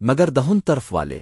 مگر دہن طرف والے۔